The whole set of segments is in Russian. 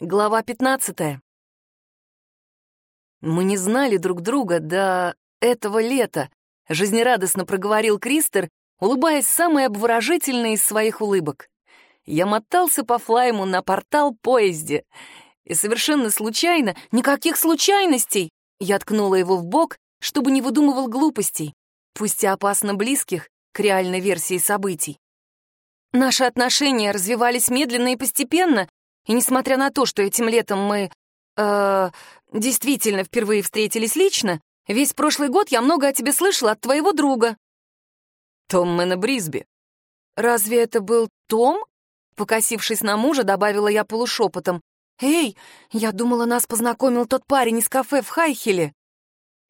Глава 15. Мы не знали друг друга до этого лета, жизнерадостно проговорил Кристер, улыбаясь самой обворожительной из своих улыбок. Я мотался по флайму на портал-поезде, и совершенно случайно, никаких случайностей, я ткнула его в бок, чтобы не выдумывал глупостей, пусть и опасно близких к реальной версии событий. Наши отношения развивались медленно и постепенно, и несмотря на то, что этим летом мы... Э, действительно впервые встретились лично, весь прошлый год я много о тебе слышала от твоего друга. Том Мэна Брисби. Разве это был Том? Покосившись на мужа, добавила я полушепотом. «Эй, я думала, нас познакомил тот парень из кафе в Хайхеле».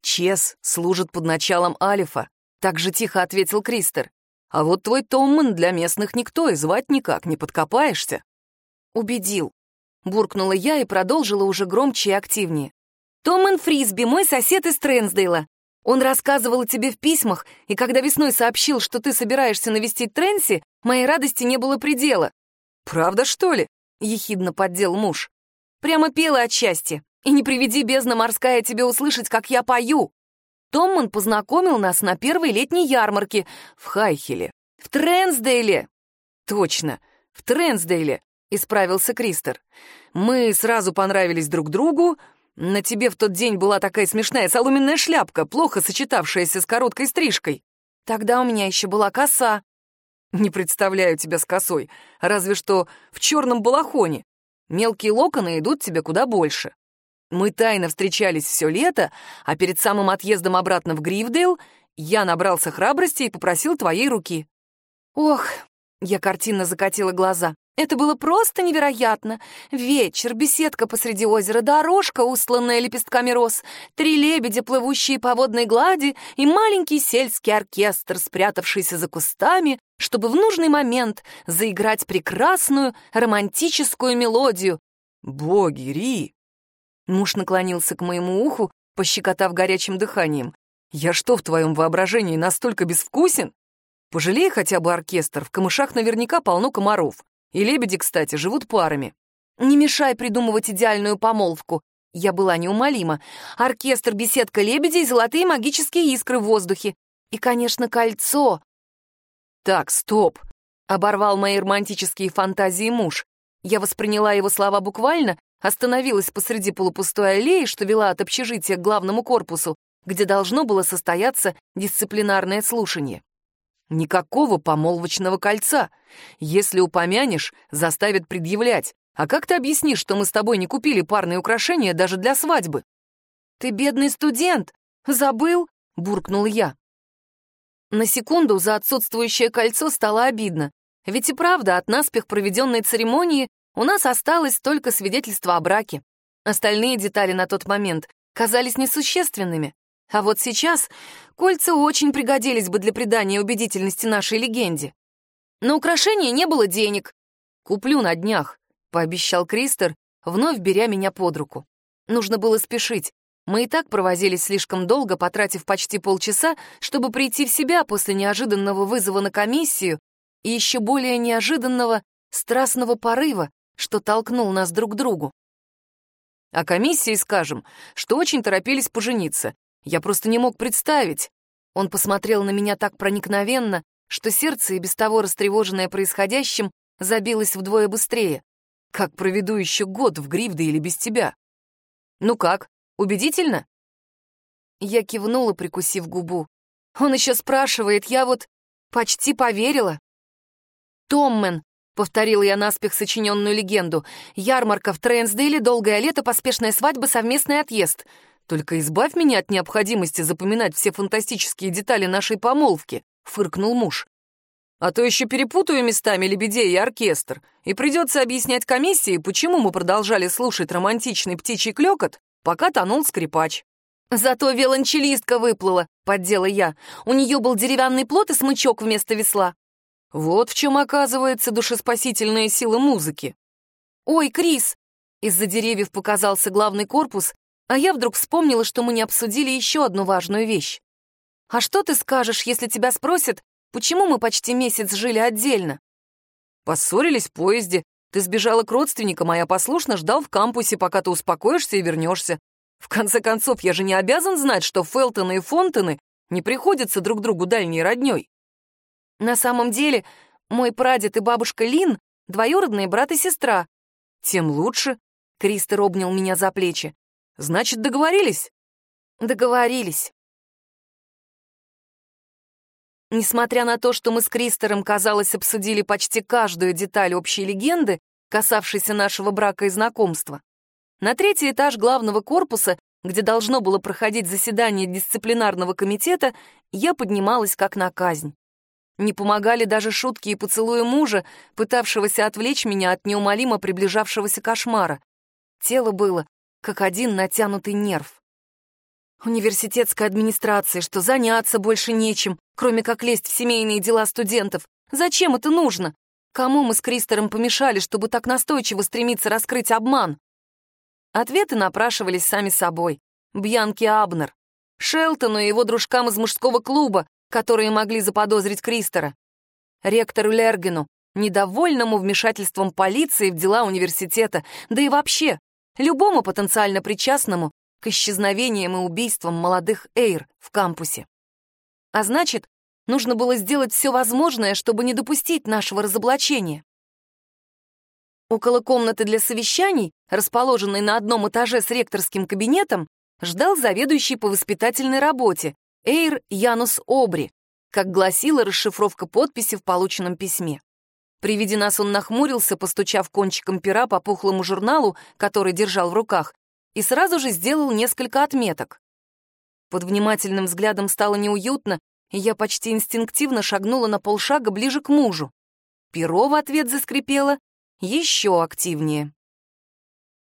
«Чес служит под началом Алифа», — так же тихо ответил Кристер. «А вот твой Томман для местных никто, и звать никак не подкопаешься». «Убедил», — буркнула я и продолжила уже громче и активнее. «Томман Фрисби, мой сосед из Трэнсдейла. Он рассказывал о тебе в письмах, и когда весной сообщил, что ты собираешься навестить Трэнси, моей радости не было предела». «Правда, что ли?» — ехидно поддел муж. «Прямо пела от счастья. И не приведи бездна морская тебе услышать, как я пою. Томман познакомил нас на первой летней ярмарке в Хайхеле, в Трэнсдейле. Точно, в Трэнсдейле. — исправился Кристер. «Мы сразу понравились друг другу. На тебе в тот день была такая смешная соломенная шляпка, плохо сочетавшаяся с короткой стрижкой. Тогда у меня еще была коса». «Не представляю тебя с косой, разве что в черном балахоне. Мелкие локоны идут тебе куда больше. Мы тайно встречались все лето, а перед самым отъездом обратно в Грифдейл я набрался храбрости и попросил твоей руки». «Ох!» — я картинно закатила глаза. Это было просто невероятно. Вечер, беседка посреди озера, дорожка, устланная лепестками роз, три лебедя, плывущие по водной глади, и маленький сельский оркестр, спрятавшийся за кустами, чтобы в нужный момент заиграть прекрасную романтическую мелодию. «Боги, Ри!» Муж наклонился к моему уху, пощекотав горячим дыханием. «Я что, в твоем воображении настолько безвкусен? Пожалей хотя бы оркестр, в камышах наверняка полно комаров. И лебеди, кстати, живут парами. Не мешай придумывать идеальную помолвку. Я была неумолима. Оркестр, беседка лебедей, золотые магические искры в воздухе. И, конечно, кольцо. Так, стоп. Оборвал мои романтические фантазии муж. Я восприняла его слова буквально, остановилась посреди полупустой аллеи, что вела от общежития к главному корпусу, где должно было состояться дисциплинарное слушание. Никакого помолвочного кольца. Если упомянешь, заставят предъявлять. А как ты объяснишь, что мы с тобой не купили парные украшения даже для свадьбы? Ты бедный студент. Забыл? Буркнул я. На секунду за отсутствующее кольцо стало обидно. Ведь и правда, от наспех проведенной церемонии у нас осталось только свидетельство о браке. Остальные детали на тот момент казались несущественными. А вот сейчас кольца очень пригодились бы для придания убедительности нашей легенде. На украшение не было денег. Куплю на днях, пообещал Кристер, вновь беря меня под руку. Нужно было спешить. Мы и так провозились слишком долго, потратив почти полчаса, чтобы прийти в себя после неожиданного вызова на комиссию и еще более неожиданного страстного порыва, что толкнул нас друг к другу. О комиссии скажем, что очень торопились пожениться, я просто не мог представить. Он посмотрел на меня так проникновенно, что сердце, и без того растревоженное происходящим, забилось вдвое быстрее. Как проведу еще год в Грифде или без тебя? Ну как, убедительно? Я кивнула, прикусив губу. Он еще спрашивает, я вот почти поверила. Томмен, повторила я наспех сочиненную легенду. Ярмарка в Трэнсдейле, долгое лето, поспешная свадьба, совместный отъезд. «Только избавь меня от необходимости запоминать все фантастические детали нашей помолвки», — фыркнул муж. «А то еще перепутаю местами лебедей и оркестр, и придется объяснять комиссии, почему мы продолжали слушать романтичный птичий клекот, пока тонул скрипач». «Зато виолончелистка выплыла», — поддела я. «У нее был деревянный плот и смычок вместо весла». Вот в чем оказывается душеспасительная сила музыки. «Ой, Крис!» Из-за деревьев показался главный корпус, а я вдруг вспомнила, что мы не обсудили еще одну важную вещь. А что ты скажешь, если тебя спросят, почему мы почти месяц жили отдельно? Поссорились в поезде, Ты сбежала к родственникам, а я послушно ждал в кампусе, пока ты успокоишься и вернешься. В конце концов, я же не обязан знать, что Фелтоны и Фонтоны не приходятся друг другу дальней роднёй. На самом деле, мой прадед и бабушка Лин — двоюродные брат и сестра. Тем лучше. Кристер обнял меня за плечи. Значит, договорились? Договорились. Несмотря на то, что мы с Кристером, казалось, обсудили почти каждую деталь общей легенды, касавшейся нашего брака и знакомства, на третий этаж главного корпуса, где должно было проходить заседание дисциплинарного комитета, я поднималась как на казнь. Не помогали даже шутки и поцелуи мужа, пытавшегося отвлечь меня от неумолимо приближавшегося кошмара. Тело было, как один натянутый нерв. Университетская администрация, что заняться больше нечем, кроме как лезть в семейные дела студентов. Зачем это нужно? Кому мы с Кристером помешали, чтобы так настойчиво стремиться раскрыть обман? Ответы напрашивались сами собой. Бьянки Абнер, Шелтону и его дружкам из мужского клуба, которые могли заподозрить Кристера, ректору Лергену, недовольному вмешательством полиции в дела университета, да и вообще любому потенциально причастному к исчезновениям и убийствам молодых Эйр в кампусе. А значит, нужно было сделать все возможное, чтобы не допустить нашего разоблачения. Около комнаты для совещаний, расположенной на одном этаже с ректорским кабинетом, ждал заведующий по воспитательной работе, Эйр Янус Обри, как гласила расшифровка подписи в полученном письме. При виде нас он нахмурился, постучав кончиком пера по пухлому журналу, который держал в руках, и сразу же сделал несколько отметок. Под внимательным взглядом стало неуютно, и я почти инстинктивно шагнула на полшага ближе к мужу. Перо в ответ заскрипело еще активнее.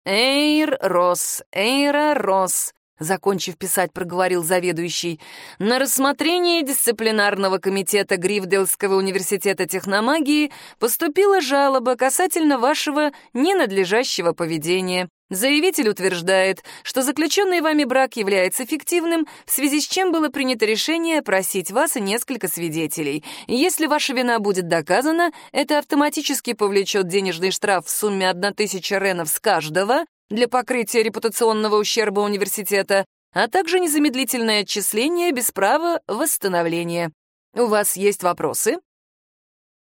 «Эйр Рос, Эйра Рос», закончив писать, проговорил заведующий, на рассмотрение дисциплинарного комитета Грифдельского университета техномагии поступила жалоба касательно вашего ненадлежащего поведения. Заявитель утверждает, что заключенный вами брак является фиктивным, в связи с чем было принято решение просить вас и несколько свидетелей. Если ваша вина будет доказана, это автоматически повлечет денежный штраф в сумме 1000 ренов с каждого для покрытия репутационного ущерба университета, а также незамедлительное отчисление без права восстановления. У вас есть вопросы?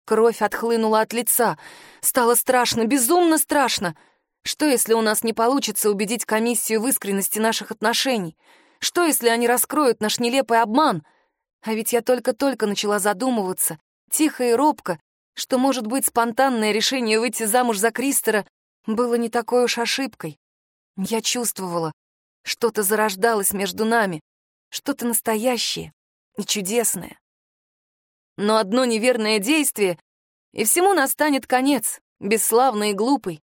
Кровь отхлынула от лица. Стало страшно, безумно страшно. Что, если у нас не получится убедить комиссию в искренности наших отношений? Что, если они раскроют наш нелепый обман? А ведь я только-только начала задумываться, тихо и робко, что, может быть, спонтанное решение выйти замуж за Кристера было не такой уж ошибкой. Я чувствовала, что-то зарождалось между нами, что-то настоящее и чудесное. Но одно неверное действие, и всему настанет конец, бесславный и глупый.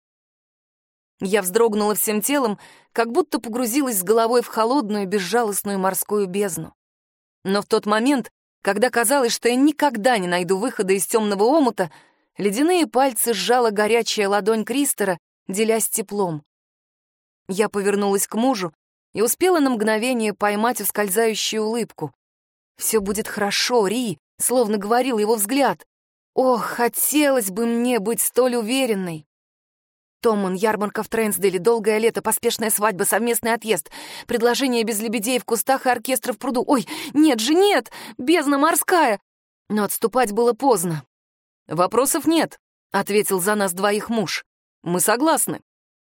Я вздрогнула всем телом, как будто погрузилась с головой в холодную, безжалостную морскую бездну. Но в тот момент, когда казалось, что я никогда не найду выхода из темного омута, ледяные пальцы сжала горячая ладонь Кристера, делясь теплом. Я повернулась к мужу и успела на мгновение поймать ускользающую улыбку. «Все будет хорошо, Ри», — словно говорил его взгляд. «Ох, хотелось бы мне быть столь уверенной». Томман, ярмарка в Трейнсделе, долгое лето, поспешная свадьба, совместный отъезд, предложение без лебедей в кустах и оркестра в пруду. Ой, нет же, нет! Бездна морская! Но отступать было поздно. «Вопросов нет», — ответил за нас двоих муж. «Мы согласны».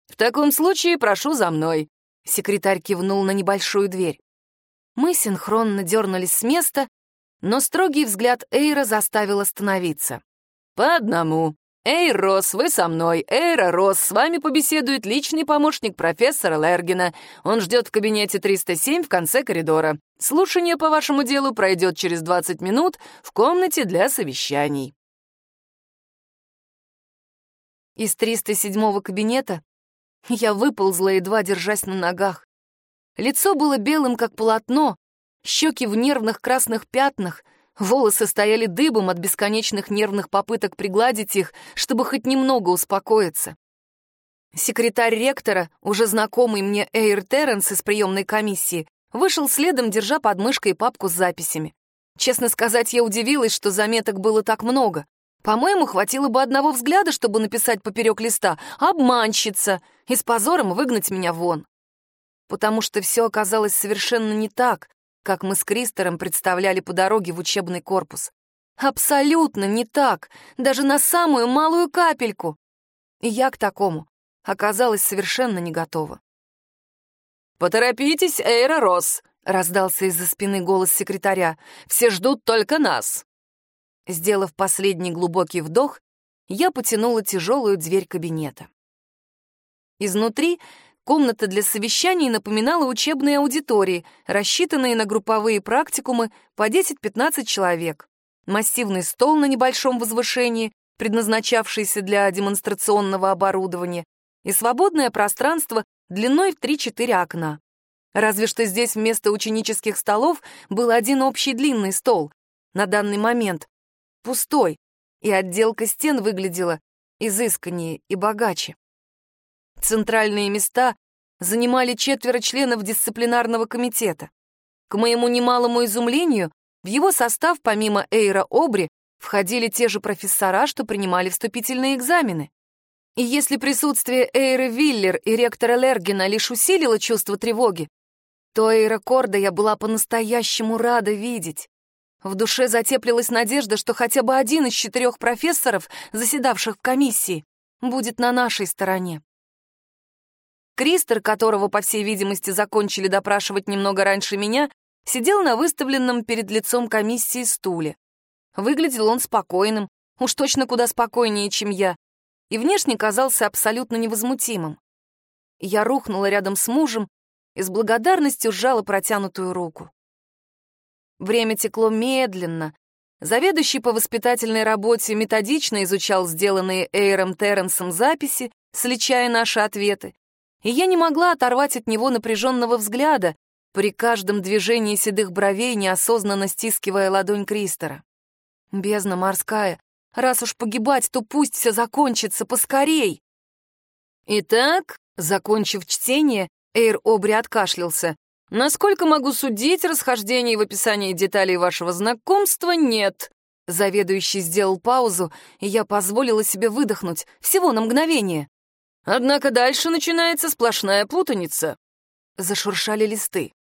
«В таком случае прошу за мной», — секретарь кивнул на небольшую дверь. Мы синхронно дернулись с места, но строгий взгляд Эйра заставил остановиться. «По одному», «Эй, Рос, вы со мной! Эйра Рос, с вами побеседует личный помощник профессора Лергена. Он ждет в кабинете 307 в конце коридора. Слушание по вашему делу пройдет через 20 минут в комнате для совещаний». Из 307-го кабинета я выползла, едва держась на ногах. Лицо было белым, как полотно, щеки в нервных красных пятнах — Волосы стояли дыбом от бесконечных нервных попыток пригладить их, чтобы хоть немного успокоиться. Секретарь ректора, уже знакомый мне Эйр Терренс из приемной комиссии, вышел следом, держа под мышкой папку с записями. Честно сказать, я удивилась, что заметок было так много. По-моему, хватило бы одного взгляда, чтобы написать поперек листа «Обманщица» и с позором выгнать меня вон. Потому что все оказалось совершенно не так, как мы с Кристером представляли по дороге в учебный корпус. Абсолютно не так, даже на самую малую капельку. И я к такому оказалась совершенно не готова. «Поторопитесь, Эйра Росс!» — раздался из-за спины голос секретаря. «Все ждут только нас!» Сделав последний глубокий вдох, я потянула тяжелую дверь кабинета. Изнутри комната для совещаний напоминала учебные аудитории, рассчитанные на групповые практикумы по 10-15 человек. Массивный стол на небольшом возвышении, предназначавшийся для демонстрационного оборудования, и свободное пространство длиной в 3-4 окна. Разве что здесь вместо ученических столов был один общий длинный стол. На данный момент пустой, и отделка стен выглядела изысканнее и богаче. Центральные места занимали четверо членов дисциплинарного комитета. К моему немалому изумлению, в его состав, помимо Эйра Обри, входили те же профессора, что принимали вступительные экзамены. И если присутствие Эйры Виллер и ректора Лергена лишь усилило чувство тревоги, то Эйра Корда я была по-настоящему рада видеть. В душе затеплилась надежда, что хотя бы один из четырех профессоров, заседавших в комиссии, будет на нашей стороне. Кристер, которого, по всей видимости, закончили допрашивать немного раньше меня, сидел на выставленном перед лицом комиссии стуле. Выглядел он спокойным, уж точно куда спокойнее, чем я, и внешне казался абсолютно невозмутимым. Я рухнула рядом с мужем и с благодарностью сжала протянутую руку. Время текло медленно. Заведующий по воспитательной работе методично изучал сделанные Эйром Терренсом записи, сличая наши ответы, и я не могла оторвать от него напряженного взгляда, при каждом движении седых бровей неосознанно стискивая ладонь Кристера. Бездна морская, Раз уж погибать, то пусть все закончится поскорей. Итак, закончив чтение, Эйр Обри откашлялся. Насколько могу судить, расхождений в описании деталей вашего знакомства нет. Заведующий сделал паузу, и я позволила себе выдохнуть, всего на мгновение. Однако дальше начинается сплошная путаница. Зашуршали листы.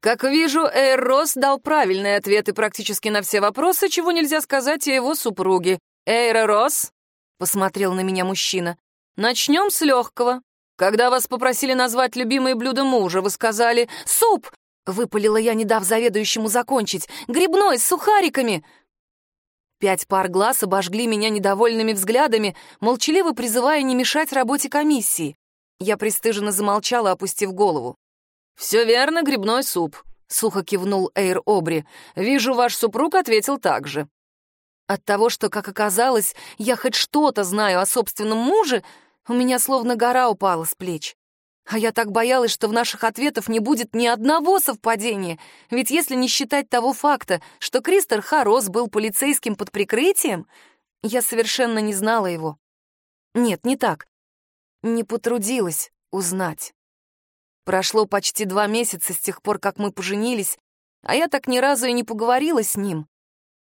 Как вижу, Эйр Росс дал правильные ответы практически на все вопросы, чего нельзя сказать о его супруге. Эйр Росс, посмотрел на меня мужчина, начнем с легкого. Когда вас попросили назвать любимое блюдо мужа, вы сказали «суп», выпалила я, не дав заведующему закончить, «грибной, с сухариками». Пять пар глаз обожгли меня недовольными взглядами, молчаливо призывая не мешать работе комиссии. Я пристыженно замолчала, опустив голову. «Все верно, грибной суп», — сухо кивнул Эйр Обри. «Вижу, ваш супруг ответил так же». От того, что, как оказалось, я хоть что-то знаю о собственном муже, у меня словно гора упала с плеч. А я так боялась, что в наших ответах не будет ни одного совпадения, ведь если не считать того факта, что Кристер Харос был полицейским под прикрытием, я совершенно не знала его. Нет, не так. Не потрудилась узнать. Прошло почти два месяца с тех пор, как мы поженились, а я так ни разу и не поговорила с ним.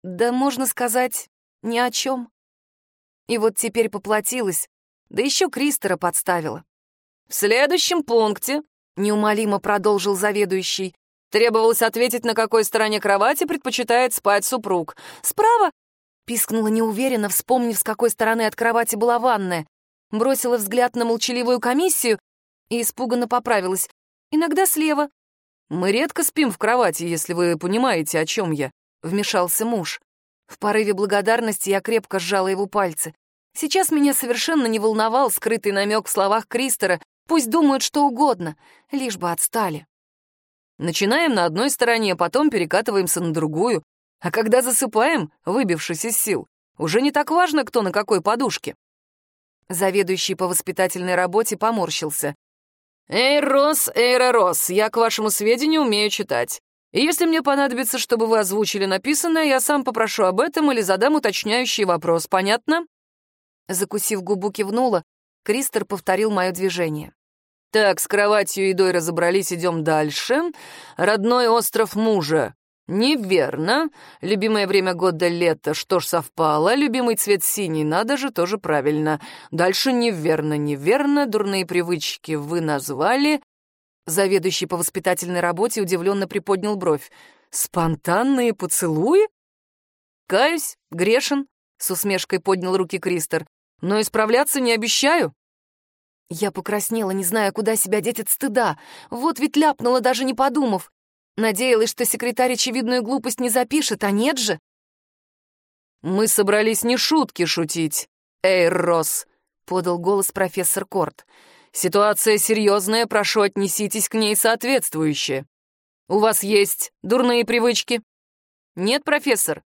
Да, можно сказать, ни о чем. И вот теперь поплатилась, да еще Кристера подставила. «В следующем пункте», — неумолимо продолжил заведующий, требовалось ответить, на какой стороне кровати предпочитает спать супруг. «Справа?» — пискнула неуверенно, вспомнив, с какой стороны от кровати была ванная. Бросила взгляд на молчаливую комиссию и испуганно поправилась. «Иногда слева». «Мы редко спим в кровати, если вы понимаете, о чем я», — вмешался муж. В порыве благодарности я крепко сжала его пальцы. Сейчас меня совершенно не волновал скрытый намек в словах Кристера. Пусть думают что угодно, лишь бы отстали. Начинаем на одной стороне, потом перекатываемся на другую. А когда засыпаем, выбившись из сил, уже не так важно, кто на какой подушке. Заведующий по воспитательной работе поморщился. «Эй, Рос, эй, Рос, я, к вашему сведению, умею читать. И если мне понадобится, чтобы вы озвучили написанное, я сам попрошу об этом или задам уточняющий вопрос, понятно?» Закусив губу, кивнула, Кристер повторил мое движение. «Так, с кроватью и едой разобрались, идем дальше. Родной остров мужа. Неверно. Любимое время года — лето. Что ж, совпало. Любимый цвет синий. Надо же, тоже правильно. Дальше неверно, неверно. Дурные привычки вы назвали. Заведующий по воспитательной работе удивленно приподнял бровь. «Спонтанные поцелуи?» «Каюсь, грешен», — с усмешкой поднял руки Кристер. «Но исправляться не обещаю». Я покраснела, не зная, куда себя деть от стыда. Вот ведь ляпнула, даже не подумав. Надеялась, что секретарь очевидную глупость не запишет, а нет же. «Мы собрались не шутки шутить, Эйр Росс», — подал голос профессор Корт. «Ситуация серьезная, прошу, отнеситесь к ней соответствующе. У вас есть дурные привычки?» «Нет, профессор».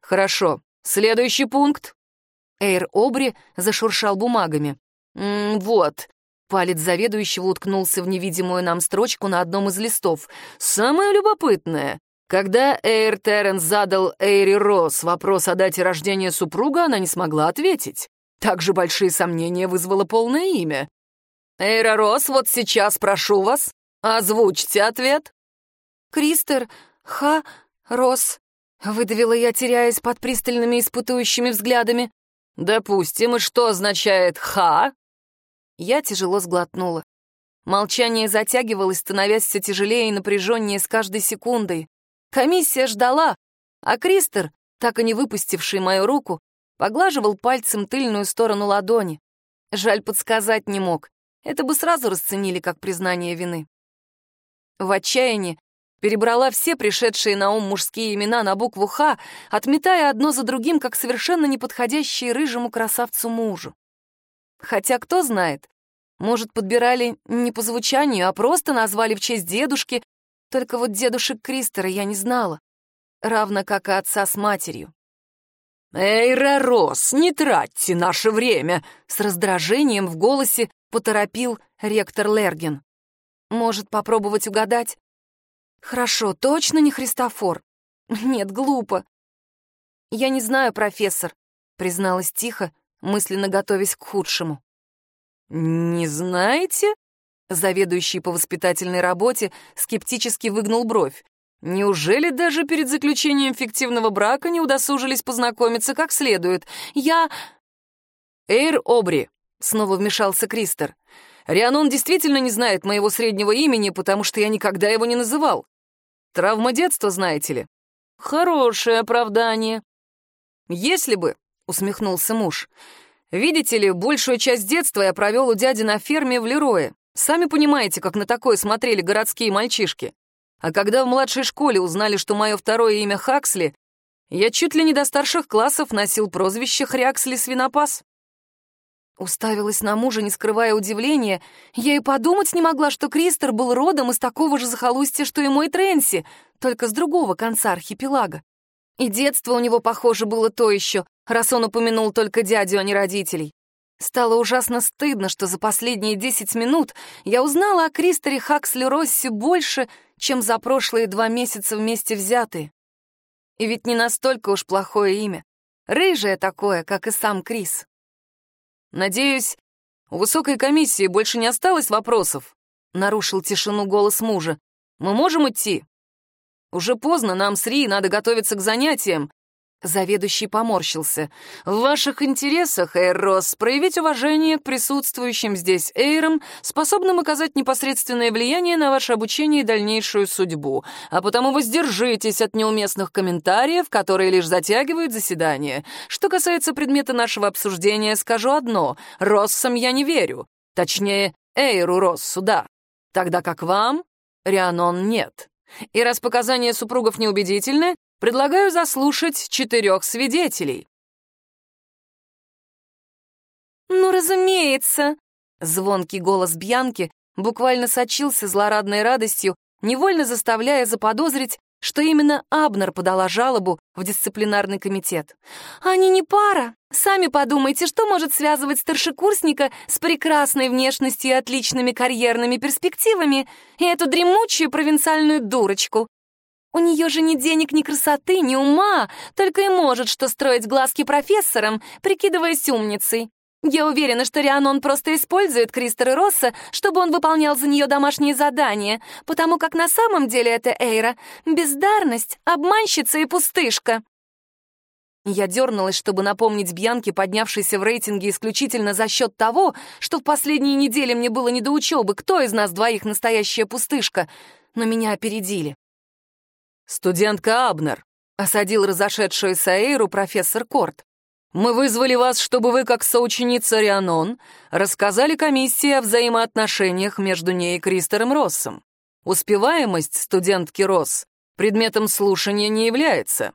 «Хорошо. Следующий пункт». Эйр Обри зашуршал бумагами. «М -м, «Вот, Палец заведующего уткнулся в невидимую нам строчку на одном из листов. «Самое любопытное. Когда Эйр Терренс задал Эйри Росс вопрос о дате рождения супруга, она не смогла ответить. Также большие сомнения вызвало полное имя. «Эйра Росс, вот сейчас прошу вас, озвучьте ответ». «Кристер Ха Росс», — выдавила я, теряясь под пристальными испытующими взглядами. «Допустим, и что означает «ха»?» Я тяжело сглотнула. Молчание затягивалось, становясь все тяжелее и напряженнее с каждой секундой. Комиссия ждала, а Кристер, так и не выпустивший мою руку, поглаживал пальцем тыльную сторону ладони. Жаль, подсказать не мог. Это бы сразу расценили как признание вины. В отчаянии перебрала все пришедшие на ум мужские имена на букву «Х», отметая одно за другим, как совершенно неподходящие рыжему красавцу мужу. Хотя кто знает, может, подбирали не по звучанию, а просто назвали в честь дедушки, только вот дедушек Кристера я не знала, равно как и отца с матерью. «Эй, Ророс, не тратьте наше время!» С раздражением в голосе поторопил ректор Лерген. «Может, попробовать угадать?» «Хорошо, точно не Христофор?» «Нет, глупо». «Я не знаю, профессор», — призналась тихо, мысленно готовясь к худшему. «Не знаете?» Заведующий по воспитательной работе скептически выгнул бровь. «Неужели даже перед заключением фиктивного брака не удосужились познакомиться как следует? Я...» «Эйр Обри», — снова вмешался Кристер. «Рианон действительно не знает моего среднего имени, потому что я никогда его не называл. Травма детства, знаете ли. Хорошее оправдание. Если бы усмехнулся муж. «Видите ли, большую часть детства я провел у дяди на ферме в Лерое. Сами понимаете, как на такое смотрели городские мальчишки. А когда в младшей школе узнали, что мое второе имя Хаксли, я чуть ли не до старших классов носил прозвище Хряксли Свинопас». Уставилась на мужа, не скрывая удивления. Я и подумать не могла, что Кристер был родом из такого же захолустья, что и мой Тренси, только с другого конца архипелага. И детство у него, похоже, было то еще, раз он упомянул только дядю, а не родителей. Стало ужасно стыдно, что за последние десять минут я узнала о Кристере Хаксли Росси больше, чем за прошлые два месяца вместе взятые. И ведь не настолько уж плохое имя. Рыжее такое, как и сам Крис. «Надеюсь, у высокой комиссии больше не осталось вопросов?» — нарушил тишину голос мужа. «Мы можем идти?» Уже поздно, нам с Ри надо готовиться к занятиям». Заведующий поморщился. «В ваших интересах, Эйр Росс, проявить уважение к присутствующим здесь Эйрам, способным оказать непосредственное влияние на ваше обучение и дальнейшую судьбу, а потому воздержитесь от неуместных комментариев, которые лишь затягивают заседание. Что касается предмета нашего обсуждения, скажу одно. Россам я не верю. Точнее, Эйру Россу, да. Тогда как вам, Рианон, нет». И раз показания супругов неубедительны, предлагаю заслушать четырех свидетелей». «Ну, разумеется!» Звонкий голос Бьянки буквально сочился злорадной радостью, невольно заставляя заподозрить, что именно Абнер подала жалобу в дисциплинарный комитет. «Они не пара. Сами подумайте, что может связывать старшекурсника с прекрасной внешностью и отличными карьерными перспективами и эту дремучую провинциальную дурочку? У нее же ни денег, ни красоты, ни ума, только и может что строить глазки профессорам, прикидываясь умницей. Я уверена, что Рианон просто использует Кристера Росса, чтобы он выполнял за нее домашние задания, потому как на самом деле это Эйра — бездарность, обманщица и пустышка. Я дернулась, чтобы напомнить Бьянке, поднявшейся в рейтинге исключительно за счет того, что в последние недели мне было не до учебы, кто из нас двоих настоящая пустышка, но меня опередили. «Студентка Абнер», — осадил разошедшуюся Эйру профессор Корт. «Мы вызвали вас, чтобы вы, как соученица Рианон, рассказали комиссии о взаимоотношениях между ней и Кристером Россом. Успеваемость студентки Росс предметом слушания не является».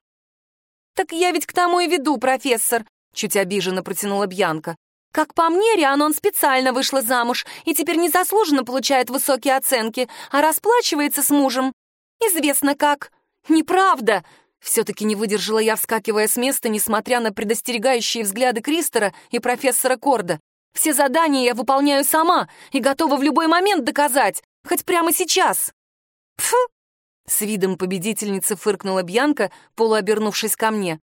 «Так я ведь к тому и веду, профессор», — чуть обиженно протянула Бьянка. «Как по мне, Рианон специально вышла замуж и теперь незаслуженно получает высокие оценки, а расплачивается с мужем. Известно как. Неправда!» Все-таки не выдержала я, вскакивая с места, несмотря на предостерегающие взгляды Кристера и профессора Корда. «Все задания я выполняю сама и готова в любой момент доказать, хоть прямо сейчас!» «Пфу!» — с видом победительницы фыркнула Бьянка, полуобернувшись ко мне.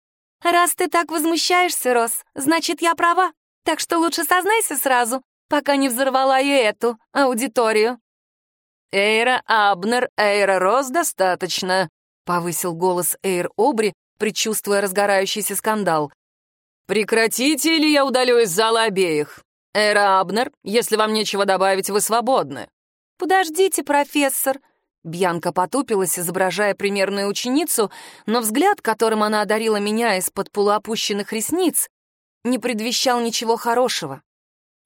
«Раз ты так возмущаешься, Рос, значит, я права. Так что лучше сознайся сразу, пока не взорвала и эту аудиторию». «Эйра Абнер, Эйра Рос достаточно», повысил голос Эйр Обри, предчувствуя разгорающийся скандал. «Прекратите, или я удалю из зала обеих. Эйра Абнер, если вам нечего добавить, вы свободны». «Подождите, профессор». Бьянка потупилась, изображая примерную ученицу, но взгляд, которым она одарила меня из-под полуопущенных ресниц, не предвещал ничего хорошего.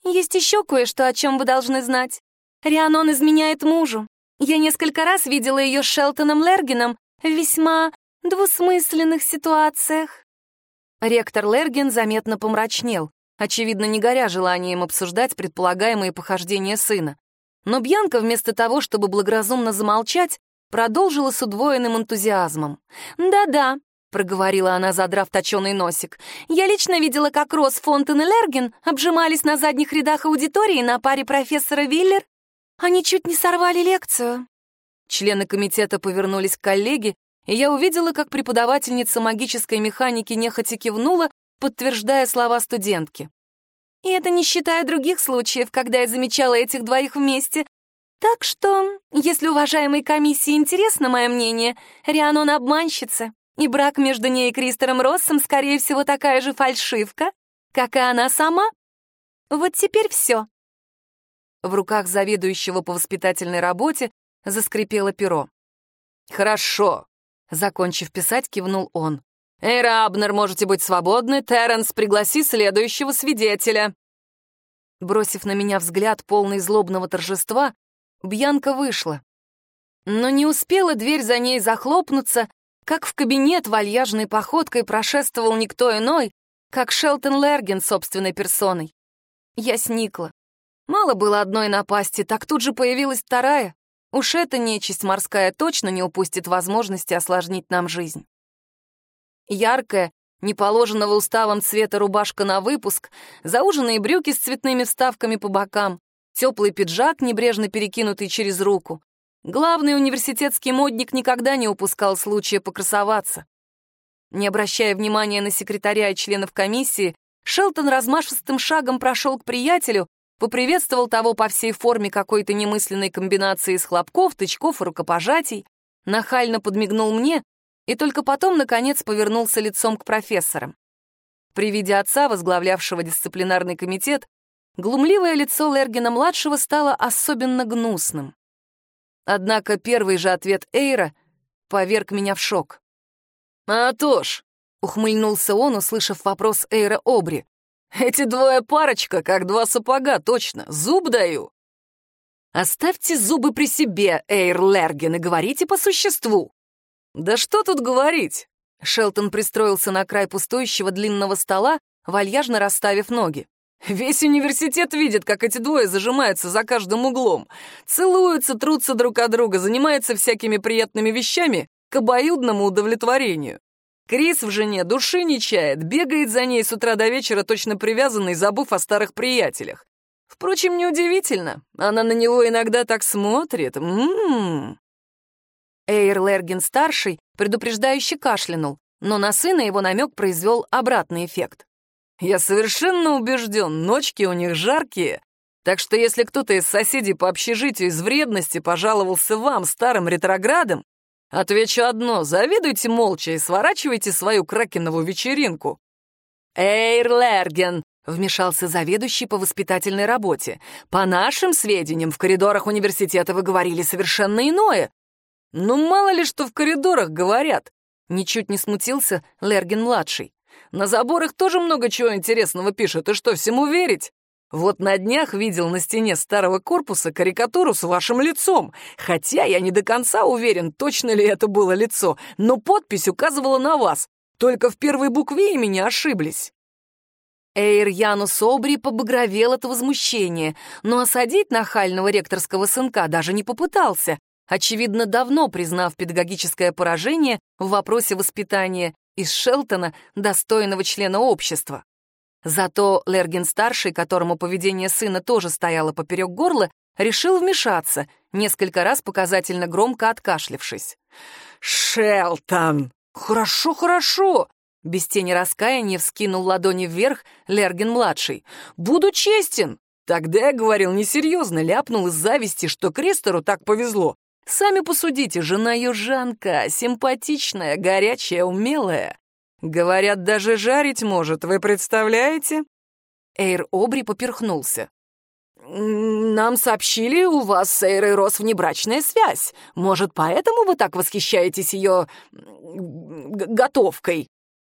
«Есть еще кое-что, о чем вы должны знать. Рианон изменяет мужу. Я несколько раз видела ее с Шелтоном Лергином, в весьма двусмысленных ситуациях. Ректор Лерген заметно помрачнел, очевидно, не горя желанием обсуждать предполагаемые похождения сына. Но Бьянка, вместо того, чтобы благоразумно замолчать, продолжила с удвоенным энтузиазмом. «Да-да», — проговорила она, задрав точеный носик, «я лично видела, как Рос, Фонтен и Лерген обжимались на задних рядах аудитории на паре профессора Виллер. Они чуть не сорвали лекцию». Члены комитета повернулись к коллеге, и я увидела, как преподавательница магической механики нехотя кивнула, подтверждая слова студентки. И это не считая других случаев, когда я замечала этих двоих вместе. Так что, если уважаемой комиссии интересно мое мнение, Рианон обманщица, и брак между ней и Кристером Россом, скорее всего, такая же фальшивка, как и она сама. Вот теперь все. В руках заведующего по воспитательной работе заскрипело перо. «Хорошо», — закончив писать, кивнул он. «Эйра Абнер, можете быть свободны. Терренс, пригласи следующего свидетеля». Бросив на меня взгляд, полный злобного торжества, Бьянка вышла. Но не успела дверь за ней захлопнуться, как в кабинет вальяжной походкой прошествовал никто иной, как Шелтон Лерген собственной персоной. Я сникла. Мало было одной напасти, так тут же появилась вторая. Уж эта нечисть морская точно не упустит возможности осложнить нам жизнь. Яркая, неположенного уставом цвета рубашка на выпуск, зауженные брюки с цветными вставками по бокам, теплый пиджак, небрежно перекинутый через руку. Главный университетский модник никогда не упускал случая покрасоваться. Не обращая внимания на секретаря и членов комиссии, Шелтон размашистым шагом прошел к приятелю поприветствовал того по всей форме какой-то немысленной комбинации из хлопков, тычков и рукопожатий, нахально подмигнул мне и только потом, наконец, повернулся лицом к профессорам. При виде отца, возглавлявшего дисциплинарный комитет, глумливое лицо Лергина-младшего стало особенно гнусным. Однако первый же ответ Эйра поверг меня в шок. «А то ж», — ухмыльнулся он, услышав вопрос Эйра Обри, эти двое парочка, как два сапога, точно. Зуб даю. Оставьте зубы при себе, Эйр Лерген, и говорите по существу. Да что тут говорить? Шелтон пристроился на край пустующего длинного стола, вальяжно расставив ноги. Весь университет видит, как эти двое зажимаются за каждым углом, целуются, трутся друг от друга, занимаются всякими приятными вещами к обоюдному удовлетворению. Крис в жене души не чает, бегает за ней с утра до вечера, точно привязанный, забыв о старых приятелях. Впрочем, неудивительно, она на него иногда так смотрит. Ммм. Эйр Лерген-старший предупреждающе кашлянул, но на сына его намек произвел обратный эффект. Я совершенно убежден, ночки у них жаркие, так что если кто-то из соседей по общежитию из вредности пожаловался вам, старым ретроградом, отвечу одно — завидуйте молча и сворачивайте свою кракенову вечеринку. «Эйр Лерген!» — вмешался заведующий по воспитательной работе. «По нашим сведениям, в коридорах университета вы говорили совершенно иное». «Ну, мало ли что в коридорах говорят!» Ничуть не смутился Лерген-младший. На заборах тоже много чего интересного пишут, и что, всему верить? Вот на днях видел на стене старого корпуса карикатуру с вашим лицом, хотя я не до конца уверен, точно ли это было лицо, но подпись указывала на вас, только в первой букве имени ошиблись». Эйр Янус Обри побагровел от возмущения, но осадить нахального ректорского сынка даже не попытался, очевидно, давно признав педагогическое поражение в вопросе воспитания из Шелтона, достойного члена общества. Зато Лергин-старший, которому поведение сына тоже стояло поперек горла, решил вмешаться, несколько раз показательно громко откашлившись. «Шелтон! Хорошо, хорошо!» Без тени раскаяния вскинул ладони вверх Лергин-младший. «Буду честен! Тогда я говорил несерьезно, ляпнул из зависти, что Крестеру так повезло. Сами посудите, жена южанка, симпатичная, горячая, умелая. Говорят, даже жарить может, вы представляете?» Эйр Обри поперхнулся. «Нам сообщили, у вас с Эйрой Рос внебрачная связь. Может, поэтому вы так восхищаетесь ее... готовкой?»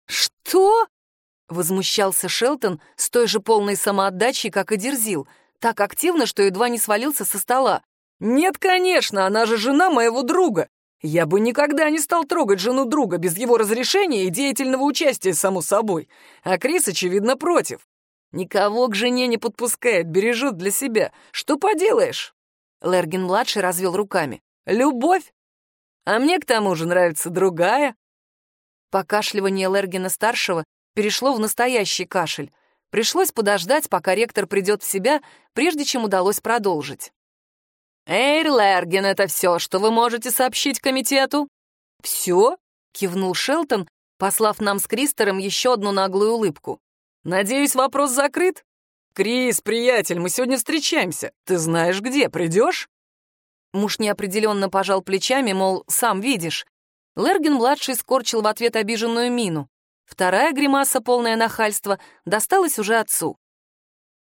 «Что?» — возмущался Шелтон с той же полной самоотдачей, как и дерзил, так активно, что едва не свалился со стола. «Нет, конечно, она же жена моего друга. Я бы никогда не стал трогать жену друга без его разрешения и деятельного участия, само собой. А Крис, очевидно, против. Никого к жене не подпускает, бережет для себя. Что поделаешь?» Лергин-младший развел руками. «Любовь? А мне, к тому же, нравится другая». Покашливание Лергина-старшего перешло в настоящий кашель. Пришлось подождать, пока ректор придет в себя, прежде чем удалось продолжить. «Эйр Лерген, это все, что вы можете сообщить комитету?» «Все?» — кивнул Шелтон, послав нам с Кристером еще одну наглую улыбку. «Надеюсь, вопрос закрыт?» «Крис, приятель, мы сегодня встречаемся. Ты знаешь где, придешь?» Муж неопределенно пожал плечами, мол, сам видишь. Лерген-младший скорчил в ответ обиженную мину. Вторая гримаса, полное нахальство, досталась уже отцу.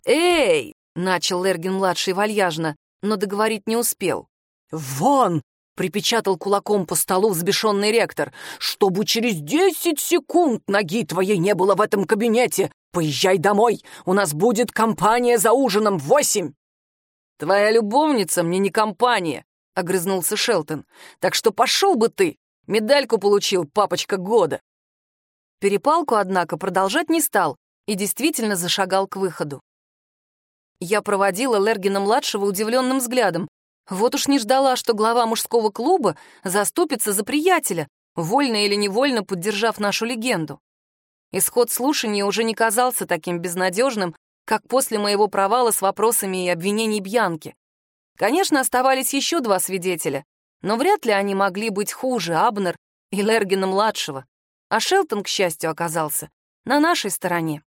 «Эй!» — начал Лерген-младший вальяжно но договорить не успел. «Вон!» — припечатал кулаком по столу взбешенный ректор. «Чтобы через десять секунд ноги твоей не было в этом кабинете! Поезжай домой! У нас будет компания за ужином в восемь!» «Твоя любовница мне не компания!» — огрызнулся Шелтон. «Так что пошел бы ты! Медальку получил, папочка года!» Перепалку, однако, продолжать не стал и действительно зашагал к выходу. Я проводила Лергина-младшего удивленным взглядом. Вот уж не ждала, что глава мужского клуба заступится за приятеля, вольно или невольно поддержав нашу легенду. Исход слушания уже не казался таким безнадежным, как после моего провала с вопросами и обвинений Бьянки. Конечно, оставались еще два свидетеля, но вряд ли они могли быть хуже Абнер и Лергина-младшего. А Шелтон, к счастью, оказался на нашей стороне.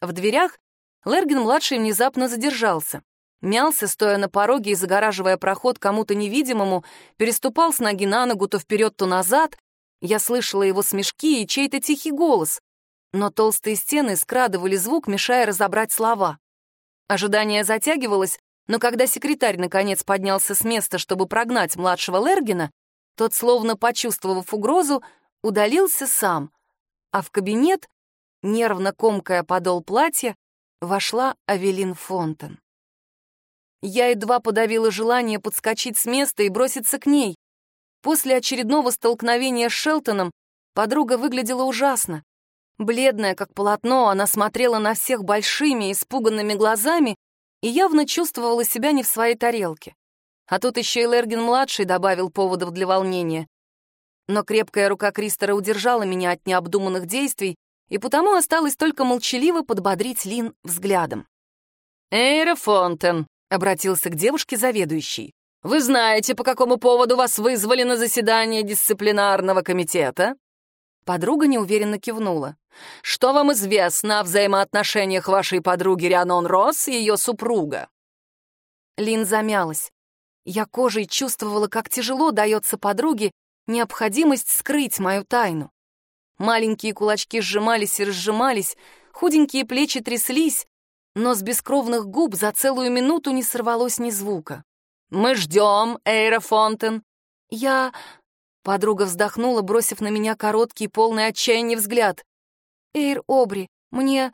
В дверях Лергин-младший внезапно задержался. Мялся, стоя на пороге и загораживая проход кому-то невидимому, переступал с ноги на ногу то вперед, то назад. Я слышала его смешки и чей-то тихий голос. Но толстые стены скрадывали звук, мешая разобрать слова. Ожидание затягивалось, но когда секретарь наконец поднялся с места, чтобы прогнать младшего Лергина, тот, словно почувствовав угрозу, удалился сам, а в кабинет, нервно комкая подол платья, вошла Авелин Фонтен. Я едва подавила желание подскочить с места и броситься к ней. После очередного столкновения с Шелтоном подруга выглядела ужасно. Бледная, как полотно, она смотрела на всех большими, испуганными глазами и явно чувствовала себя не в своей тарелке. А тут еще и Лергин-младший добавил поводов для волнения. Но крепкая рука Кристера удержала меня от необдуманных действий, и потому осталось только молчаливо подбодрить Лин взглядом. «Эйра Фонтен», — обратился к девушке заведующий, «вы знаете, по какому поводу вас вызвали на заседание дисциплинарного комитета?» Подруга неуверенно кивнула. «Что вам известно о взаимоотношениях вашей подруги Рианон Росс и ее супруга?» Лин замялась. Я кожей чувствовала, как тяжело дается подруге необходимость скрыть мою тайну. Маленькие кулачки сжимались и разжимались, худенькие плечи тряслись, но с бескровных губ за целую минуту не сорвалось ни звука. «Мы ждем, Эйра Фонтен!» «Я...» — подруга вздохнула, бросив на меня короткий, полный отчаяния взгляд. «Эйр Обри, мне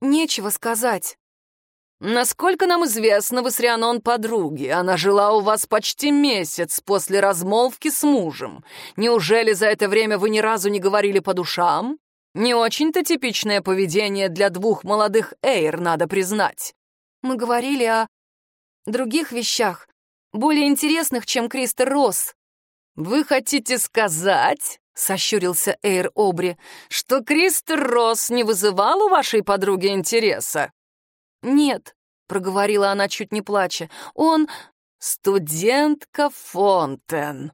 нечего сказать». «Насколько нам известно, вы с Рианон подруги. Она жила у вас почти месяц после размолвки с мужем. Неужели за это время вы ни разу не говорили по душам? Не очень-то типичное поведение для двух молодых Эйр, надо признать». «Мы говорили о других вещах, более интересных, чем Кристер Росс». «Вы хотите сказать, — сощурился Эйр Обри, — что Кристер Росс не вызывал у вашей подруги интереса?» «Нет», — проговорила она, чуть не плача, — «он...» «Студентка Фонтен»,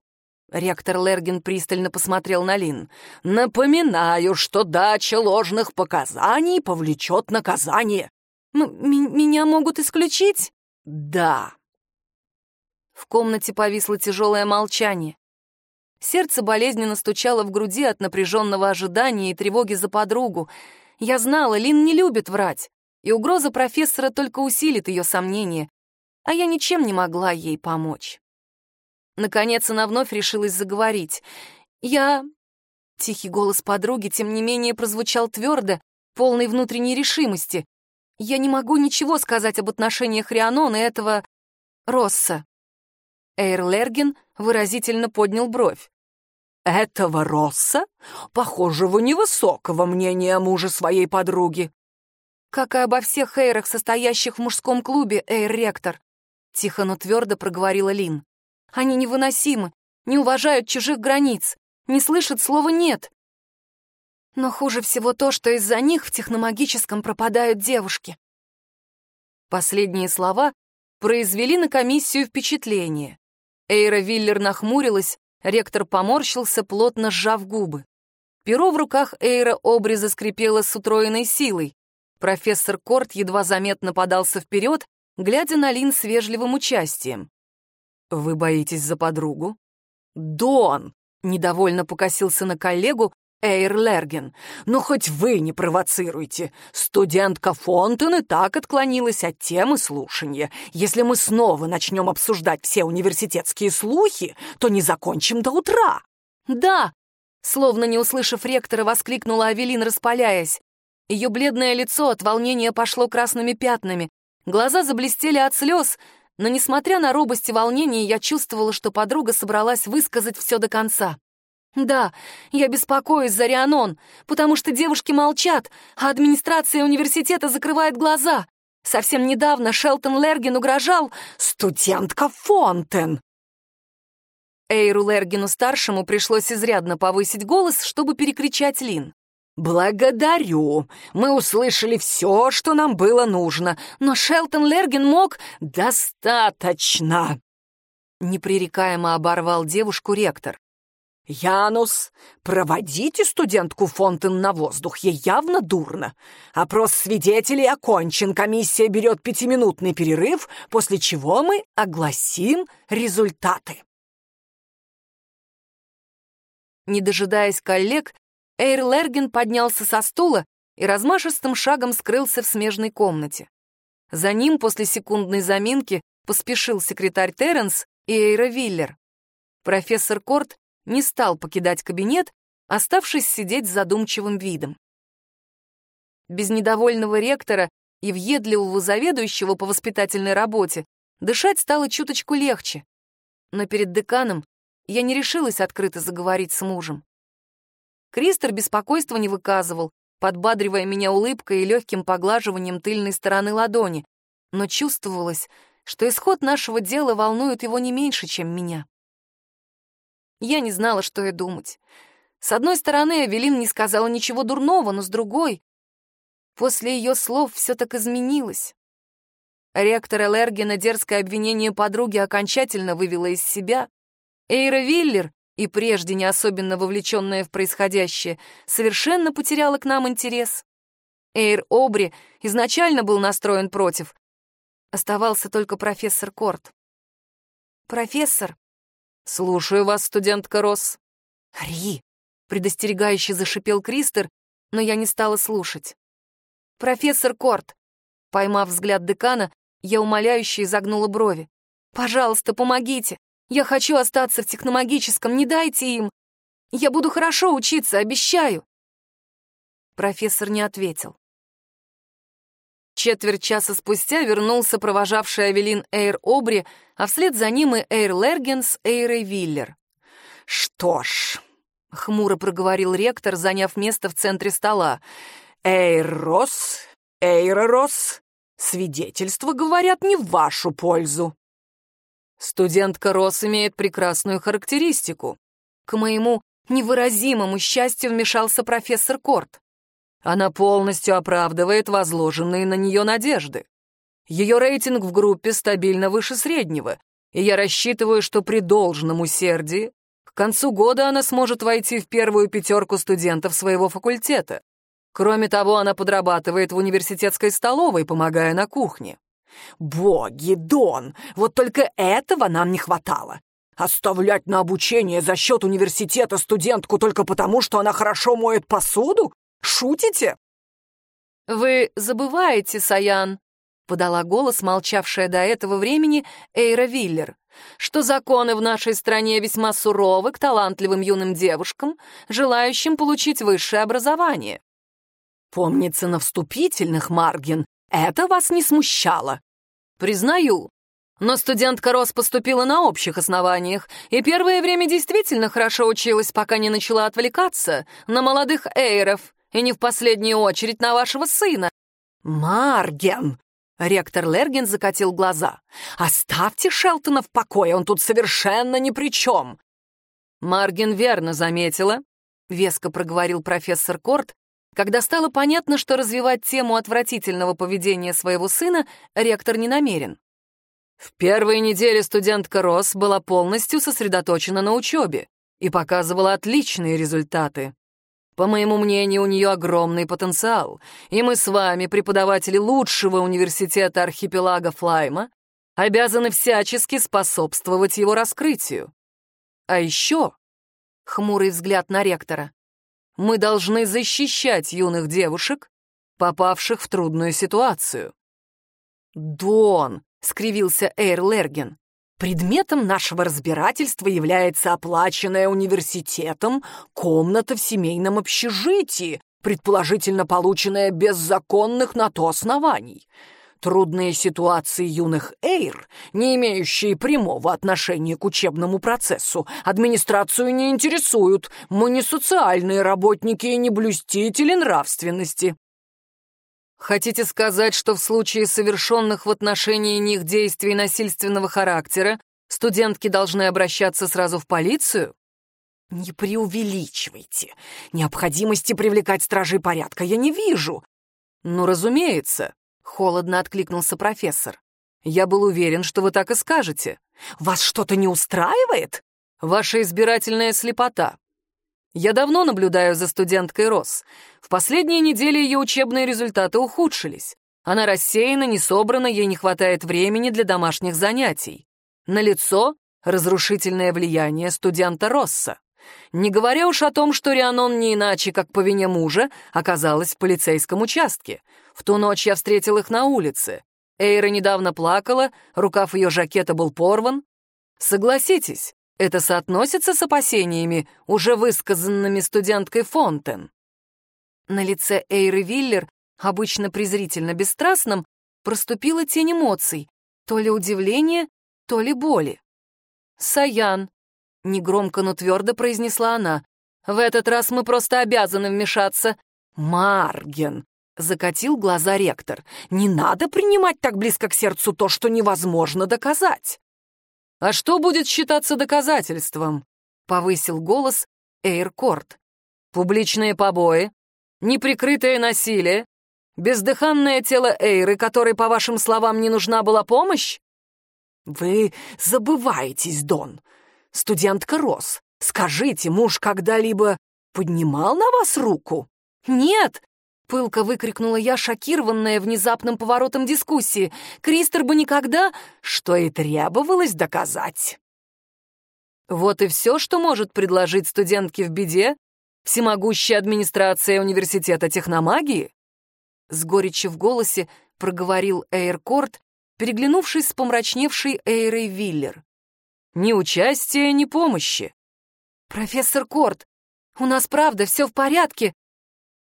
Ректор Лерген пристально посмотрел на Лин. «Напоминаю, что дача ложных показаний повлечет наказание». М «Меня могут исключить?» «Да». В комнате повисло тяжелое молчание. Сердце болезненно стучало в груди от напряженного ожидания и тревоги за подругу. Я знала, Лин не любит врать и угроза профессора только усилит ее сомнения, а я ничем не могла ей помочь. Наконец она вновь решилась заговорить. «Я...» Тихий голос подруги, тем не менее, прозвучал твердо, полной внутренней решимости. «Я не могу ничего сказать об отношениях Рианона и этого... Росса». Эйр Лерген выразительно поднял бровь. «Этого Росса? Похожего невысокого мнения о муже своей подруги как и обо всех эйрах, состоящих в мужском клубе, эйр-ректор», — тихо, но твердо проговорила Лин. «Они невыносимы, не уважают чужих границ, не слышат слова «нет». Но хуже всего то, что из-за них в техномагическом пропадают девушки. Последние слова произвели на комиссию впечатление. Эйра Виллер нахмурилась, ректор поморщился, плотно сжав губы. Перо в руках Эйра Обри заскрипело с утроенной силой. Профессор Корт едва заметно подался вперед, глядя на Лин с вежливым участием. «Вы боитесь за подругу?» «Дон!» — недовольно покосился на коллегу Эйр Лерген. «Но хоть вы не провоцируйте. Студентка Фонтен и так отклонилась от темы слушания. Если мы снова начнем обсуждать все университетские слухи, то не закончим до утра». «Да!» — словно не услышав ректора, воскликнула Авелин, распаляясь. Ее бледное лицо от волнения пошло красными пятнами, глаза заблестели от слез, но, несмотря на робость и волнение, я чувствовала, что подруга собралась высказать все до конца. «Да, я беспокоюсь за Рианон, потому что девушки молчат, а администрация университета закрывает глаза. Совсем недавно Шелтон Лерген угрожал «Студентка Фонтен!» Эйру Лергину-старшему пришлось изрядно повысить голос, чтобы перекричать Лин. «Благодарю. Мы услышали все, что нам было нужно. Но Шелтон Лерген мог... Достаточно!» Непререкаемо оборвал девушку ректор. «Янус, проводите студентку Фонтен на воздух, ей явно дурно. Опрос свидетелей окончен, комиссия берет пятиминутный перерыв, после чего мы огласим результаты». Не дожидаясь коллег, Эйр Лерген поднялся со стула и размашистым шагом скрылся в смежной комнате. За ним после секундной заминки поспешил секретарь Терренс и Эйра Виллер. Профессор Корт не стал покидать кабинет, оставшись сидеть с задумчивым видом. Без недовольного ректора и въедливого заведующего по воспитательной работе дышать стало чуточку легче. Но перед деканом я не решилась открыто заговорить с мужем. Кристер беспокойства не выказывал, подбадривая меня улыбкой и легким поглаживанием тыльной стороны ладони, но чувствовалось, что исход нашего дела волнует его не меньше, чем меня. Я не знала, что и думать. С одной стороны, Авелин не сказала ничего дурного, но с другой... После ее слов все так изменилось. Ректор Элергина дерзкое обвинение подруги окончательно вывело из себя. Эйра Виллер и прежде не особенно вовлеченная в происходящее, совершенно потеряла к нам интерес. Эйр Обри изначально был настроен против. Оставался только профессор Корт. «Профессор?» «Слушаю вас, студентка Росс». «Ри!» — предостерегающе зашипел Кристер, но я не стала слушать. «Профессор Корт!» Поймав взгляд декана, я умоляюще изогнула брови. «Пожалуйста, помогите! Я хочу остаться в техномагическом, не дайте им! Я буду хорошо учиться, обещаю!» Профессор не ответил. Четверть часа спустя вернулся провожавший Авелин Эйр Обри, а вслед за ним и Эйр Лерген с Эйрой Виллер. «Что ж», — хмуро проговорил ректор, заняв место в центре стола, «Эйр Рос, Эйра Рос, свидетельства говорят не в вашу пользу». Студентка Рос имеет прекрасную характеристику. К моему невыразимому счастью вмешался профессор Корт. Она полностью оправдывает возложенные на нее надежды. Ее рейтинг в группе стабильно выше среднего, и я рассчитываю, что при должном усердии к концу года она сможет войти в первую пятерку студентов своего факультета. Кроме того, она подрабатывает в университетской столовой, помогая на кухне. «Боги, Дон, вот только этого нам не хватало. Оставлять на обучение за счет университета студентку только потому, что она хорошо моет посуду? Шутите?» «Вы забываете, Саян», — подала голос, молчавшая до этого времени Эйра Виллер, «что законы в нашей стране весьма суровы к талантливым юным девушкам, желающим получить высшее образование». «Помнится, на вступительных, Маргин, это вас не смущало?» «Признаю, но студентка Рос поступила на общих основаниях, и первое время действительно хорошо училась, пока не начала отвлекаться на молодых эйров, и не в последнюю очередь на вашего сына». «Марген!» — ректор Лерген закатил глаза. «Оставьте Шелтона в покое, он тут совершенно ни при чем!» Марген верно заметила, — веско проговорил профессор Корт, когда стало понятно, что развивать тему отвратительного поведения своего сына ректор не намерен. В первые недели студентка Росс была полностью сосредоточена на учебе и показывала отличные результаты. По моему мнению, у нее огромный потенциал, и мы с вами, преподаватели лучшего университета архипелага Флайма, обязаны всячески способствовать его раскрытию. А еще, хмурый взгляд на ректора, мы должны защищать юных девушек, попавших в трудную ситуацию. «Дон!» — скривился Эйр Лерген. Предметом нашего разбирательства является оплаченная университетом комната в семейном общежитии, предположительно полученная без законных на то оснований. Трудные ситуации юных эйр, не имеющие прямого отношения к учебному процессу, администрацию не интересуют. Мы не социальные работники и не блюстители нравственности. Хотите сказать, что в случае совершенных в отношении них действий насильственного характера студентки должны обращаться сразу в полицию? Не преувеличивайте. Необходимости привлекать стражей порядка я не вижу. Ну, разумеется, холодно откликнулся профессор. Я был уверен, что вы так и скажете. Вас что-то не устраивает? Ваша избирательная слепота. Я давно наблюдаю за студенткой Рос. В последние недели ее учебные результаты ухудшились. Она рассеяна, не собрана, ей не хватает времени для домашних занятий. Налицо разрушительное влияние студента Росса. Не говоря уж о том, что Рианон не иначе, как по вине мужа, оказалась в полицейском участке. В ту ночь я встретил их на улице. Эйра недавно плакала, рукав ее жакета был порван. Согласитесь, это соотносится с опасениями, уже высказанными студенткой Фонтен. На лице Эйры Виллер, обычно презрительно бесстрастном, проступила тень эмоций, то ли удивление, то ли боли. «Саян», — негромко, но твердо произнесла она, — «в этот раз мы просто обязаны вмешаться». «Марген», — закатил глаза ректор, — «не надо принимать так близко к сердцу то, что невозможно доказать». «А что будет считаться доказательством?» — повысил голос Эйркорт. «Публичные побои, неприкрытое насилие, бездыханное тело Эйры, которой, по вашим словам, не нужна была помощь?» «Вы забываетесь, Дон. Студентка Рос Скажите, муж когда-либо поднимал на вас руку?» «Нет!» — пылко выкрикнула я, шокированная внезапным поворотом дискуссии. «Кристер бы никогда...» «Что и требовалось доказать». Вот и все, что может предложить студентке в беде всемогущая администрация университета техномагии? С горечью в голосе проговорил Эйркорт, переглянувшись с помрачневшей Эйрой Виллер. Ни участия, ни помощи. «Профессор Корт, у нас правда все в порядке?»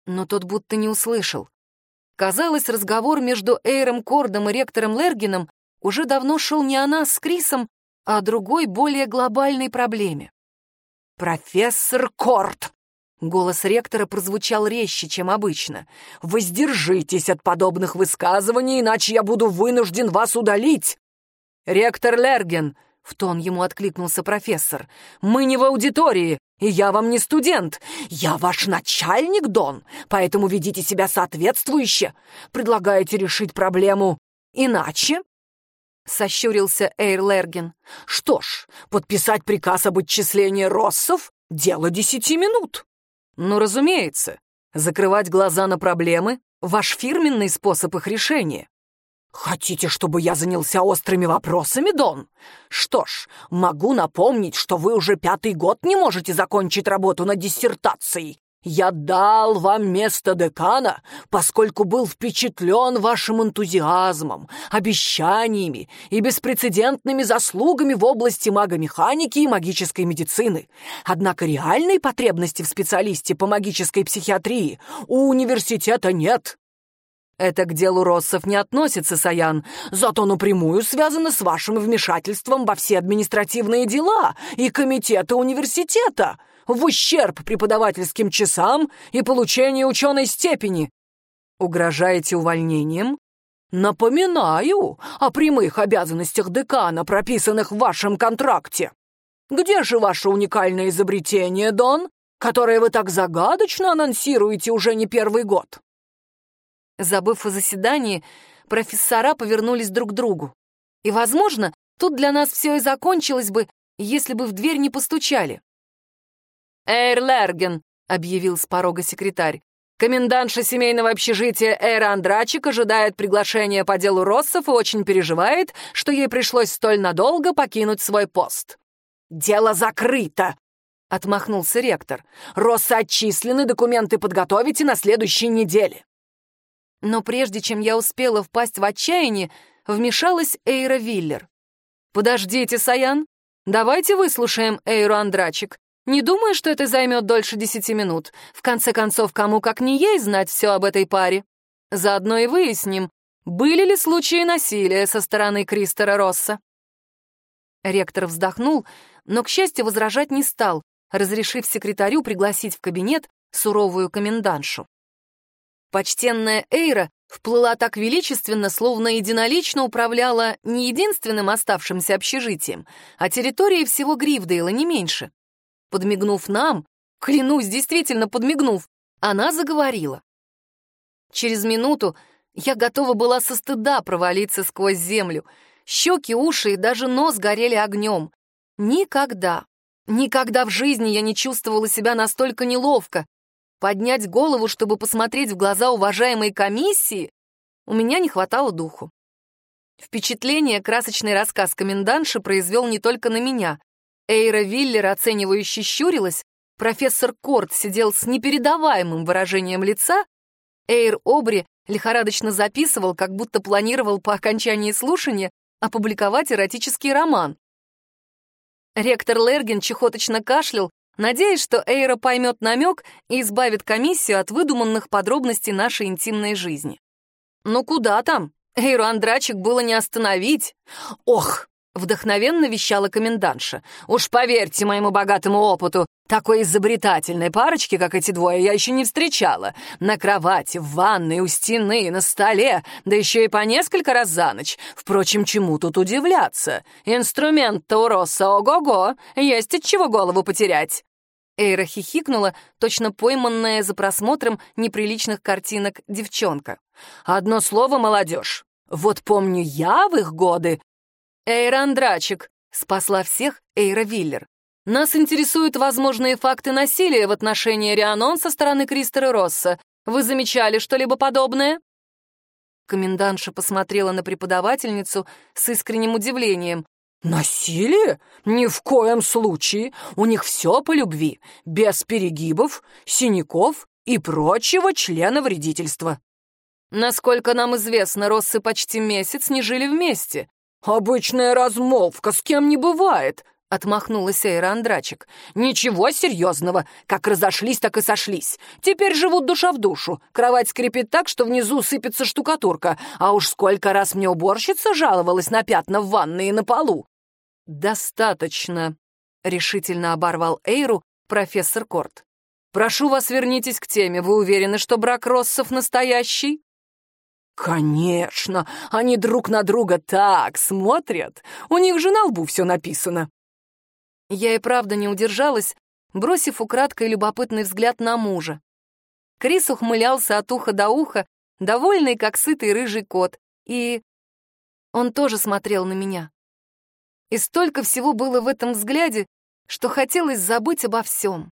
Но тот будто не услышал. Казалось, разговор между Эйром Кордом и ректором Лергином уже давно шел не о нас с Крисом, а о другой, более глобальной проблеме. «Профессор Корт!» Голос ректора прозвучал резче, чем обычно. «Воздержитесь от подобных высказываний, иначе я буду вынужден вас удалить!» «Ректор Лерген!» — в тон ему откликнулся профессор. «Мы не в аудитории, и я вам не студент. Я ваш начальник, Дон, поэтому ведите себя соответствующе. Предлагаете решить проблему иначе?» Сощурился Эйр Лерген. «Что ж, подписать приказ об отчислении россов — дело десяти минут». «Ну, разумеется, закрывать глаза на проблемы — ваш фирменный способ их решения». «Хотите, чтобы я занялся острыми вопросами, Дон? Что ж, могу напомнить, что вы уже пятый год не можете закончить работу над диссертацией. Я дал вам место декана, поскольку был впечатлен вашим энтузиазмом, обещаниями и беспрецедентными заслугами в области магомеханики и магической медицины. Однако реальной потребности в специалисте по магической психиатрии у университета нет. Это к делу Россов не относится, Саян, зато напрямую связано с вашим вмешательством во все административные дела и комитеты университета в ущерб преподавательским часам и получению ученой степени. Угрожаете увольнением? Напоминаю о прямых обязанностях декана, прописанных в вашем контракте. Где же ваше уникальное изобретение, Дон, которое вы так загадочно анонсируете уже не первый год? Забыв о заседании, профессора повернулись друг к другу. И, возможно, тут для нас все и закончилось бы, если бы в дверь не постучали. «Эйр Лерген», — объявил с порога секретарь. «Комендантша семейного общежития Эйра Андрачик ожидает приглашения по делу Россов и очень переживает, что ей пришлось столь надолго покинуть свой пост». «Дело закрыто», — отмахнулся ректор. «Россы отчислены, документы подготовите на следующей неделе». Но прежде чем я успела впасть в отчаяние, вмешалась Эйра Виллер. «Подождите, Саян, давайте выслушаем Эйру Андрачик. Не думаю, что это займет дольше десяти минут. В конце концов, кому как не ей знать все об этой паре. Заодно и выясним, были ли случаи насилия со стороны Кристера Росса. Ректор вздохнул, но, к счастью, возражать не стал, разрешив секретарю пригласить в кабинет суровую комендантшу. Почтенная Эйра вплыла так величественно, словно единолично управляла не единственным оставшимся общежитием, а территорией всего Грифдейла не меньше. Подмигнув нам, клянусь, действительно подмигнув, она заговорила. Через минуту я готова была со стыда провалиться сквозь землю. Щеки, уши и даже нос горели огнем. Никогда, никогда в жизни я не чувствовала себя настолько неловко. Поднять голову, чтобы посмотреть в глаза уважаемой комиссии, у меня не хватало духу. Впечатление красочный рассказ комендантши произвел не только на меня. Эйра Виллер оценивающе щурилась, профессор Корт сидел с непередаваемым выражением лица, Эйр Обри лихорадочно записывал, как будто планировал по окончании слушания опубликовать эротический роман. Ректор Лерген чехоточно кашлял, надеясь, что Эйра поймет намек и избавит комиссию от выдуманных подробностей нашей интимной жизни. Ну куда там? Эйру Андрачик было не остановить. Ох, Вдохновенно вещала комендантша. «Уж поверьте моему богатому опыту, такой изобретательной парочки, как эти двое, я еще не встречала. На кровати, в ванной, у стены, на столе, да еще и по несколько раз за ночь. Впрочем, чему тут удивляться? Инструмент-то у Росса ого-го, есть от чего голову потерять». Эйра хихикнула, точно пойманная за просмотром неприличных картинок девчонка. «Одно слово, молодежь. Вот помню я в их годы, «Эйра Андрачик!» — спасла всех Эйра Виллер. Нас интересуют возможные факты насилия в отношении Рианон со стороны Кристера Росса. Вы замечали что-либо подобное?» Комендантша посмотрела на преподавательницу с искренним удивлением. «Насилие? Ни в коем случае. У них все по любви, без перегибов, синяков и прочего члена вредительства». «Насколько нам известно, Россы почти месяц не жили вместе». «Обычная размолвка, с кем не бывает», — отмахнулась Эйра Андрачек. «Ничего серьезного. Как разошлись, так и сошлись. Теперь живут душа в душу. Кровать скрипит так, что внизу сыпется штукатурка. А уж сколько раз мне уборщица жаловалась на пятна в ванной и на полу». «Достаточно», — решительно оборвал Эйру профессор Корт. «Прошу вас, вернитесь к теме. Вы уверены, что брак Россов настоящий?» «Конечно! Они друг на друга так смотрят! У них же на лбу все написано!» Я и правда не удержалась, бросив украдкой любопытный взгляд на мужа. Крис ухмылялся от уха до уха, довольный, как сытый рыжий кот, и... Он тоже смотрел на меня. И столько всего было в этом взгляде, что хотелось забыть обо всем.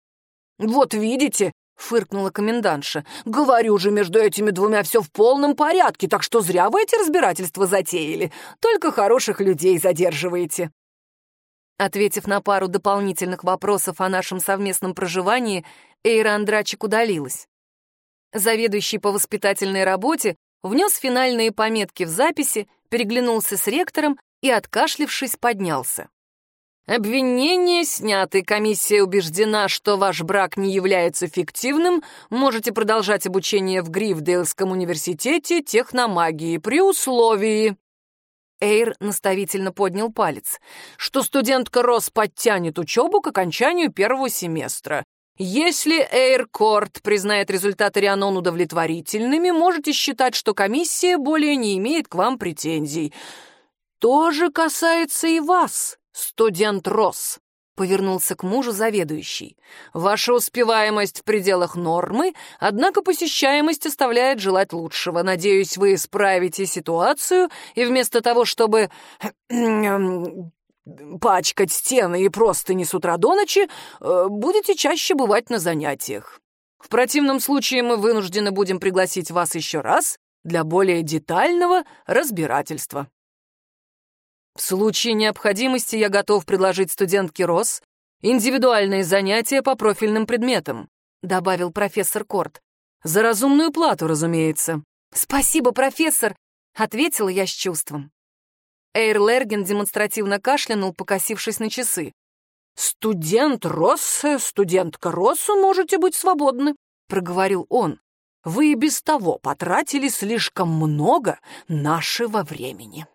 «Вот видите», — фыркнула комендантша, «говорю же, между этими двумя все в полном порядке, так что зря вы эти разбирательства затеяли, только хороших людей задерживаете». Ответив на пару дополнительных вопросов о нашем совместном проживании, Эйра Андрачик удалилась. Заведующий по воспитательной работе внес финальные пометки в записи, переглянулся с ректором и, откашлившись, поднялся. Обвинения сняты. Комиссия убеждена, что ваш брак не является фиктивным. Можете продолжать обучение в Грифдейлском университете техномагии при условии... Эйр наставительно поднял палец, что студентка Рос подтянет учебу к окончанию первого семестра. Если Эйр Корт признает результаты Рианон удовлетворительными, можете считать, что комиссия более не имеет к вам претензий. То же касается и вас, студент Рос повернулся к мужу заведующий. «Ваша успеваемость в пределах нормы, однако посещаемость оставляет желать лучшего. Надеюсь, вы исправите ситуацию, и вместо того, чтобы пачкать стены и просто не с утра до ночи, э, будете чаще бывать на занятиях. В противном случае мы вынуждены будем пригласить вас еще раз для более детального разбирательства. В случае необходимости я готов предложить студентке Росс индивидуальные занятия по профильным предметам», добавил профессор Корт. «За разумную плату, разумеется». «Спасибо, профессор», — ответила я с чувством. Эйр Лерген демонстративно кашлянул, покосившись на часы. «Студент Росс, студентка Россу можете быть свободны», — проговорил он. «Вы и без того потратили слишком много нашего времени».